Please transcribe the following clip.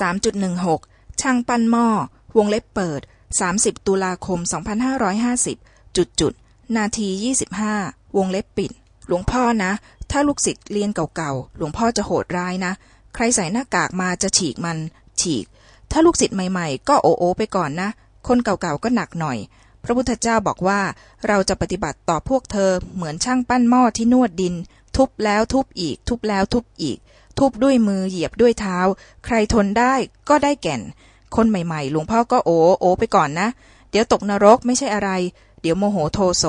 3.16 ช่างปั้นหม้อ วงเล็บเปิด 30 ตุลาคม 2550 จุดจุด นาที 25 วงเล็บปิด หลวงพ่อนะ ถ้าลูกศิษย์เรียนเก่าๆ หลวงพ่อจะโหดร้ายนะ ใครใส่หน้ากากมาจะฉีกมัน ฉีก ถ้าลูกศิษย์ใหม่ๆ ก็โอโอไปก่อนนะ คนเก่าๆ ก็หนักหน่อย พระพุทธเจ้าบอกว่า เราจะปฏิบัติต่อพวกเธอเหมือนช่างปั้นหม้อที่นวดดิน ทุบแล้วทุบอีก ทุบแล้วทุบอีก ทุบด้วยมือเหยียบด้วยเท้า ใครทนได้ก็ได้แก่น คนใหม่ๆ หลวงพ่อก็โอโอไปก่อนนะ เดี๋ยวตกนรกไม่ใช่อะไร เดี๋ยวโมโหโทโส